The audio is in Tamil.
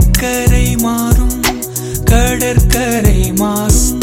அலைக்கரை மாறும் கடற்கரை மாறும்.